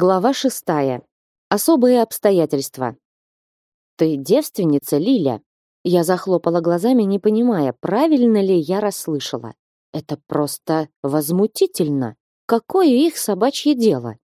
Глава шестая. Особые обстоятельства. Ты девственница, Лиля? Я захлопала глазами, не понимая, правильно ли я расслышала. Это просто возмутительно. Какое их собачье дело?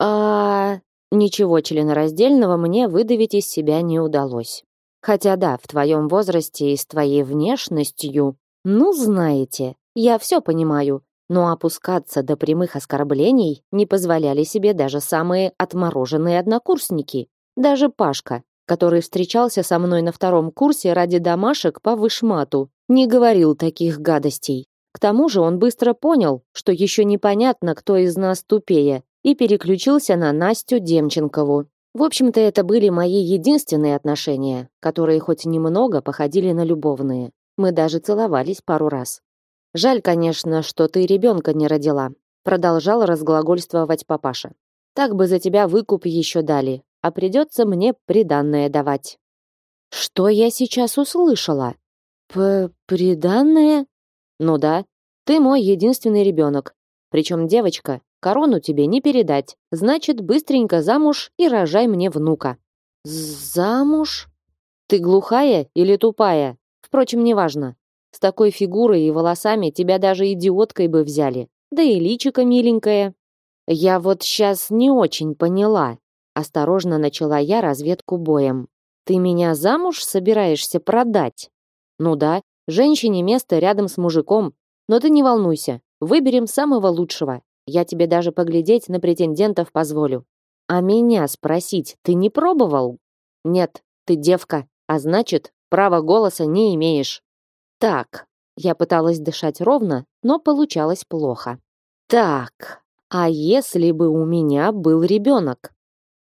А ничего членораздельного мне выдавить из себя не удалось. Хотя да, в твоем возрасте и с твоей внешностью, ну, знаете, я все понимаю, но опускаться до прямых оскорблений не позволяли себе даже самые отмороженные однокурсники. Даже Пашка, который встречался со мной на втором курсе ради домашек по вышмату, не говорил таких гадостей. К тому же он быстро понял, что еще непонятно, кто из нас тупее, и переключился на Настю Демченкову. В общем-то, это были мои единственные отношения, которые хоть немного походили на любовные. Мы даже целовались пару раз. Жаль, конечно, что ты ребенка не родила, продолжал разглагольствовать папаша. Так бы за тебя выкуп еще дали, а придется мне приданное давать. Что я сейчас услышала? П приданное? Ну да, ты мой единственный ребенок. Причем девочка, корону тебе не передать. Значит, быстренько замуж и рожай мне внука. Замуж? Ты глухая или тупая? Впрочем, неважно. С такой фигурой и волосами тебя даже идиоткой бы взяли. Да и личико миленькое. Я вот сейчас не очень поняла. Осторожно начала я разведку боем. Ты меня замуж собираешься продать? Ну да, женщине место рядом с мужиком. Но ты не волнуйся, выберем самого лучшего. Я тебе даже поглядеть на претендентов позволю. А меня спросить ты не пробовал? Нет, ты девка, а значит, права голоса не имеешь. Так, я пыталась дышать ровно, но получалось плохо. Так, а если бы у меня был ребенок?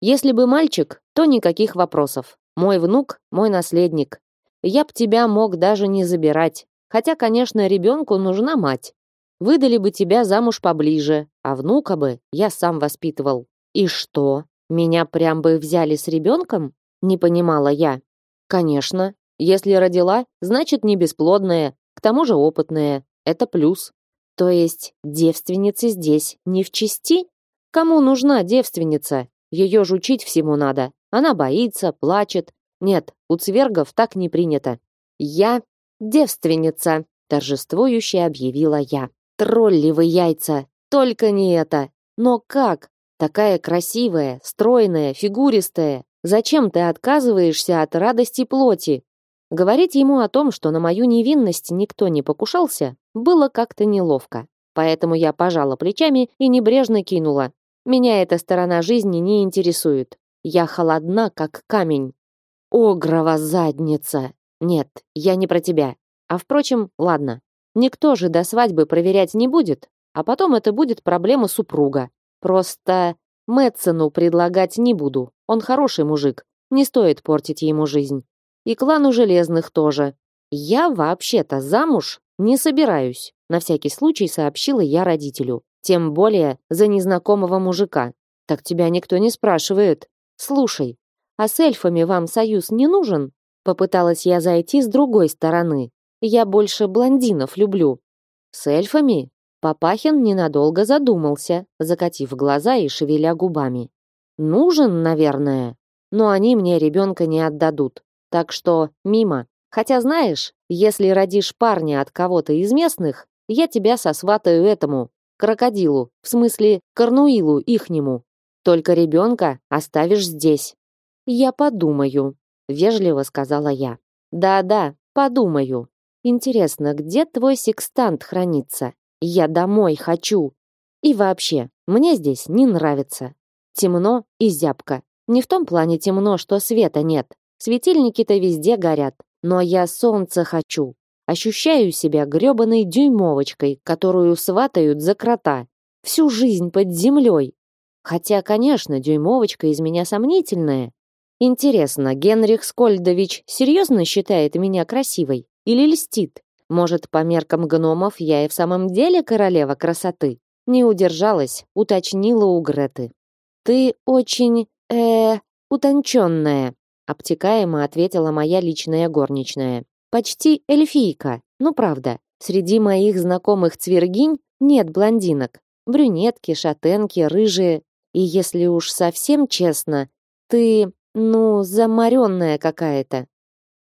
Если бы мальчик, то никаких вопросов. Мой внук, мой наследник. Я б тебя мог даже не забирать. Хотя, конечно, ребенку нужна мать. Выдали бы тебя замуж поближе, а внука бы я сам воспитывал. И что? Меня прям бы взяли с ребенком? Не понимала я. Конечно, если родила, значит не бесплодная, к тому же опытная. Это плюс. То есть девственницы здесь не в чести? Кому нужна девственница? Ее жучить всему надо. Она боится, плачет. Нет, у цвергов так не принято. Я девственница, торжествующе объявила я. Тролли вы яйца, только не это. Но как? Такая красивая, стройная, фигуристая. Зачем ты отказываешься от радости плоти? Говорить ему о том, что на мою невинность никто не покушался, было как-то неловко. Поэтому я пожала плечами и небрежно кинула. Меня эта сторона жизни не интересует. Я холодна, как камень. Огрова задница. Нет, я не про тебя. А впрочем, ладно. Никто же до свадьбы проверять не будет, а потом это будет проблема супруга. Просто Мэтсону предлагать не буду. Он хороший мужик. Не стоит портить ему жизнь. И клану Железных тоже. Я вообще-то замуж не собираюсь. На всякий случай сообщила я родителю. Тем более за незнакомого мужика. Так тебя никто не спрашивает. Слушай, а с эльфами вам союз не нужен? Попыталась я зайти с другой стороны. Я больше блондинов люблю. С эльфами? Папахин ненадолго задумался, закатив глаза и шевеля губами. Нужен, наверное, но они мне ребенка не отдадут. Так что мимо. Хотя знаешь, если родишь парня от кого-то из местных, я тебя сосватаю этому, крокодилу, в смысле корнуилу ихнему. Только ребенка оставишь здесь. Я подумаю, вежливо сказала я. Да-да, подумаю. Интересно, где твой секстант хранится? Я домой хочу. И вообще, мне здесь не нравится. Темно и зябко. Не в том плане темно, что света нет, Светильники-то везде горят, но я солнце хочу. Ощущаю себя грёбаной дюймовочкой, которую сватают за крота. Всю жизнь под землей. Хотя, конечно, дюймовочка из меня сомнительная. Интересно, Генрих Скольдович серьезно считает меня красивой или льстит? Может, по меркам гномов я и в самом деле королева красоты? Не удержалась, уточнила у Греты. Ты очень, э, утонченная обтекаемо ответила моя личная горничная. Почти эльфийка. Ну правда, среди моих знакомых цвергинь нет блондинок. Брюнетки, шатенки, рыжие. И если уж совсем честно, ты, ну, заморенная какая-то.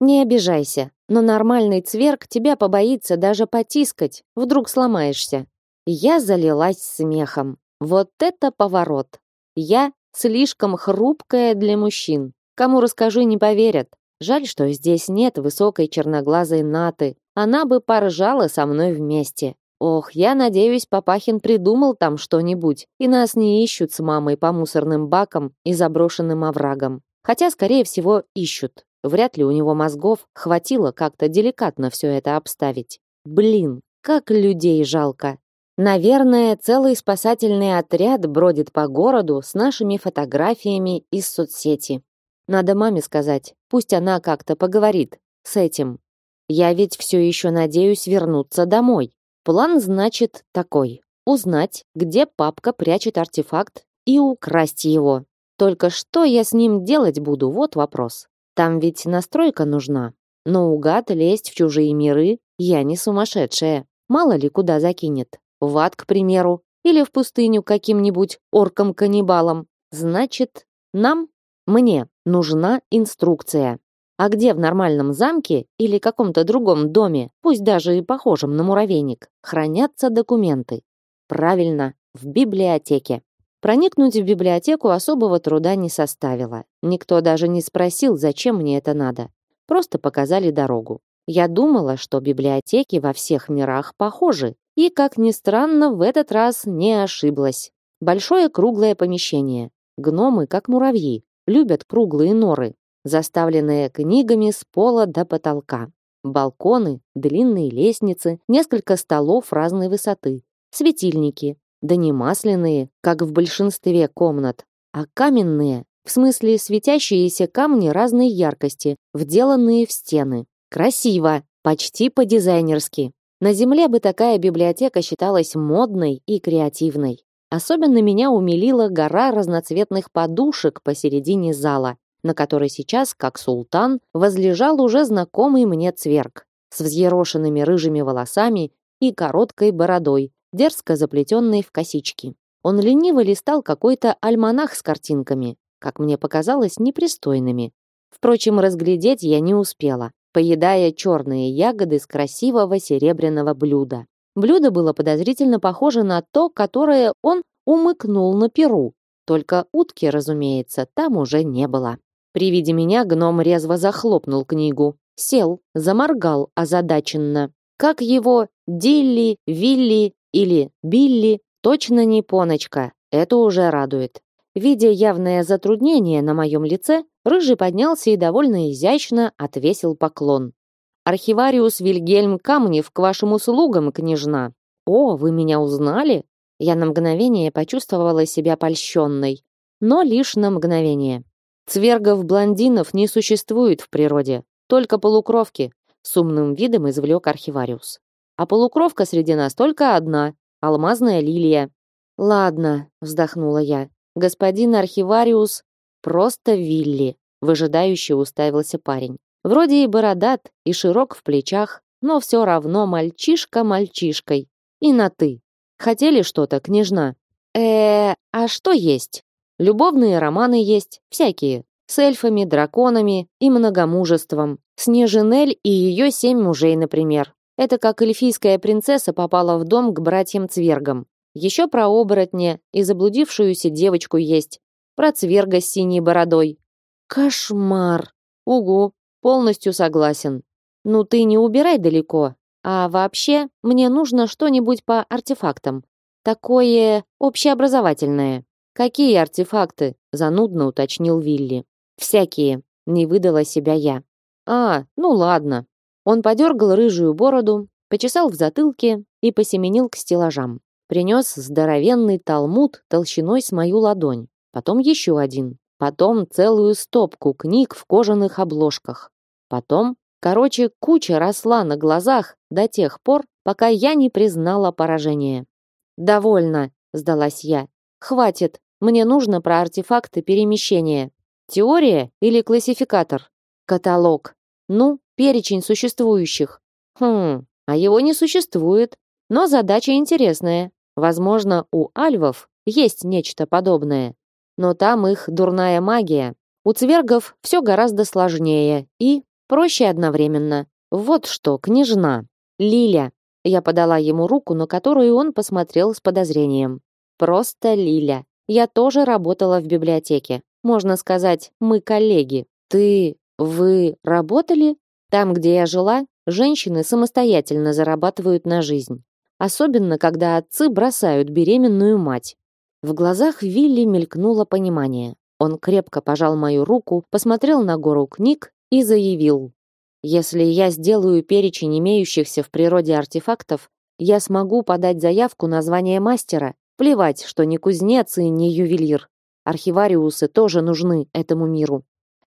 Не обижайся, но нормальный цверк тебя побоится даже потискать, вдруг сломаешься. Я залилась смехом. Вот это поворот. Я слишком хрупкая для мужчин. Кому расскажу, не поверят. Жаль, что здесь нет высокой черноглазой Наты. Она бы поржала со мной вместе. Ох, я надеюсь, Папахин придумал там что-нибудь, и нас не ищут с мамой по мусорным бакам и заброшенным оврагам. Хотя, скорее всего, ищут. Вряд ли у него мозгов хватило как-то деликатно все это обставить. Блин, как людей жалко. Наверное, целый спасательный отряд бродит по городу с нашими фотографиями из соцсети. Надо маме сказать, пусть она как-то поговорит с этим. Я ведь все еще надеюсь вернуться домой. План, значит, такой. Узнать, где папка прячет артефакт и украсть его. Только что я с ним делать буду, вот вопрос. Там ведь настройка нужна. Но угад лезть в чужие миры я не сумасшедшая. Мало ли куда закинет. В ад, к примеру, или в пустыню каким-нибудь орком-каннибалом. Значит, нам, мне, нужна инструкция. А где в нормальном замке или каком-то другом доме, пусть даже и похожем на муравейник, хранятся документы? Правильно, в библиотеке. Проникнуть в библиотеку особого труда не составило. Никто даже не спросил, зачем мне это надо. Просто показали дорогу. Я думала, что библиотеки во всех мирах похожи, и, как ни странно, в этот раз не ошиблась. Большое круглое помещение. Гномы, как муравьи, любят круглые норы, заставленные книгами с пола до потолка. Балконы, длинные лестницы, несколько столов разной высоты, светильники, да не масляные, как в большинстве комнат, а каменные, в смысле светящиеся камни разной яркости, вделанные в стены. Красиво, почти по-дизайнерски. На земле бы такая библиотека считалась модной и креативной. Особенно меня умилила гора разноцветных подушек посередине зала, на которой сейчас, как султан, возлежал уже знакомый мне цверк с взъерошенными рыжими волосами и короткой бородой, дерзко заплетенный в косички. Он лениво листал какой-то альманах с картинками, как мне показалось, непристойными. Впрочем, разглядеть я не успела, поедая черные ягоды с красивого серебряного блюда. Блюдо было подозрительно похоже на то, которое он умыкнул на перу. Только утки, разумеется, там уже не было. При виде меня гном резво захлопнул книгу, сел, заморгал озадаченно. Как его Дилли, Вилли или Билли, точно не Поночка. Это уже радует. Видя явное затруднение на моем лице, Рыжий поднялся и довольно изящно отвесил поклон. «Архивариус Вильгельм Камнев к вашим услугам, княжна!» «О, вы меня узнали?» Я на мгновение почувствовала себя польщенной, но лишь на мгновение. Цвергов-блондинов не существует в природе, только полукровки, с умным видом извлек архивариус. А полукровка среди нас только одна — алмазная лилия. «Ладно», — вздохнула я. «Господин архивариус просто Вилли», — выжидающе уставился парень. Вроде и бородат, и широк в плечах, но все равно мальчишка мальчишкой. И на «ты». Хотели что-то, княжна? э а что есть? Любовные романы есть, всякие. С эльфами, драконами и многомужеством. Снежинель и ее семь мужей, например. Это как эльфийская принцесса попала в дом к братьям-цвергам. Еще про оборотня и заблудившуюся девочку есть. Про цверга с синей бородой. Кошмар. Угу, полностью согласен. Ну ты не убирай далеко. А вообще, мне нужно что-нибудь по артефактам. Такое общеобразовательное. Какие артефакты? Занудно уточнил Вилли. Всякие. Не выдала себя я. А, ну ладно. Он подергал рыжую бороду, почесал в затылке и посеменил к стеллажам. Принес здоровенный талмуд толщиной с мою ладонь. Потом еще один. Потом целую стопку книг в кожаных обложках. Потом, короче, куча росла на глазах до тех пор, пока я не признала поражение. «Довольно», — сдалась я. «Хватит, мне нужно про артефакты перемещения. Теория или классификатор? Каталог. Ну, перечень существующих. Хм, а его не существует. Но задача интересная. Возможно, у альвов есть нечто подобное. Но там их дурная магия. У цвергов все гораздо сложнее и проще одновременно. Вот что, княжна. Лиля. Я подала ему руку, на которую он посмотрел с подозрением. Просто Лиля. Я тоже работала в библиотеке. Можно сказать, мы коллеги. Ты, вы работали? Там, где я жила, женщины самостоятельно зарабатывают на жизнь. Особенно, когда отцы бросают беременную мать. В глазах Вилли мелькнуло понимание. Он крепко пожал мою руку, посмотрел на гору книг и заявил. «Если я сделаю перечень имеющихся в природе артефактов, я смогу подать заявку на звание мастера. Плевать, что не кузнец и не ювелир. Архивариусы тоже нужны этому миру».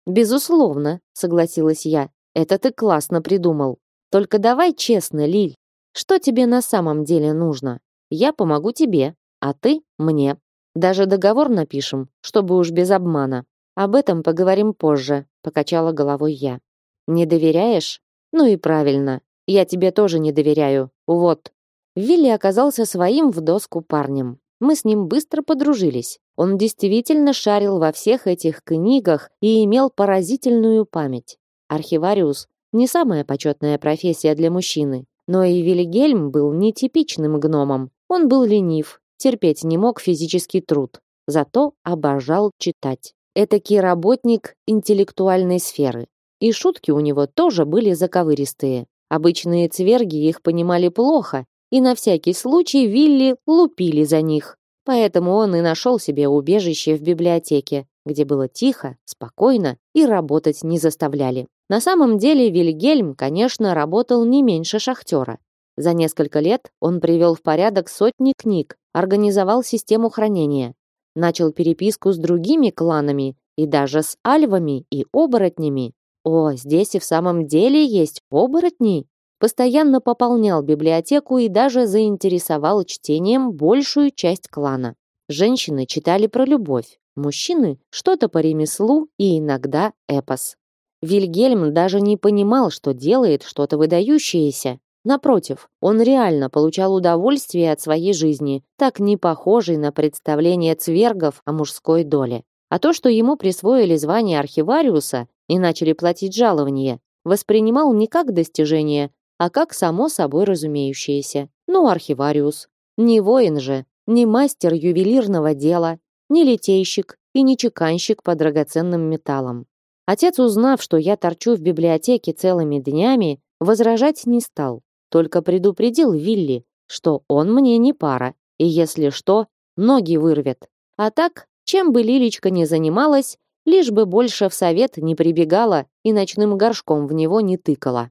«Безусловно», — согласилась я. «Это ты классно придумал. Только давай честно, Лиль. Что тебе на самом деле нужно? Я помогу тебе, а ты мне. Даже договор напишем, чтобы уж без обмана. Об этом поговорим позже, покачала головой я. Не доверяешь? Ну и правильно. Я тебе тоже не доверяю. Вот. Вилли оказался своим в доску парнем. Мы с ним быстро подружились. Он действительно шарил во всех этих книгах и имел поразительную память. Архивариус не самая почетная профессия для мужчины, но и Вильгельм был нетипичным гномом. Он был ленив, терпеть не мог физический труд, зато обожал читать. Этакий работник интеллектуальной сферы. И шутки у него тоже были заковыристые. Обычные цверги их понимали плохо, и на всякий случай Вилли лупили за них. Поэтому он и нашел себе убежище в библиотеке, где было тихо, спокойно и работать не заставляли. На самом деле Вильгельм, конечно, работал не меньше шахтера. За несколько лет он привел в порядок сотни книг, организовал систему хранения, начал переписку с другими кланами и даже с альвами и оборотнями. О, здесь и в самом деле есть оборотни. Постоянно пополнял библиотеку и даже заинтересовал чтением большую часть клана. Женщины читали про любовь, мужчины что-то по ремеслу и иногда эпос. Вильгельм даже не понимал, что делает что-то выдающееся, Напротив, он реально получал удовольствие от своей жизни, так не похожей на представление цвергов о мужской доле. А то, что ему присвоили звание архивариуса и начали платить жалование, воспринимал не как достижение, а как само собой разумеющееся. Ну, архивариус. Не воин же, не мастер ювелирного дела, не литейщик и не чеканщик по драгоценным металлам. Отец, узнав, что я торчу в библиотеке целыми днями, возражать не стал. Только предупредил Вилли, что он мне не пара, и если что, ноги вырвет. А так, чем бы Лилечка ни занималась, лишь бы больше в совет не прибегала и ночным горшком в него не тыкала.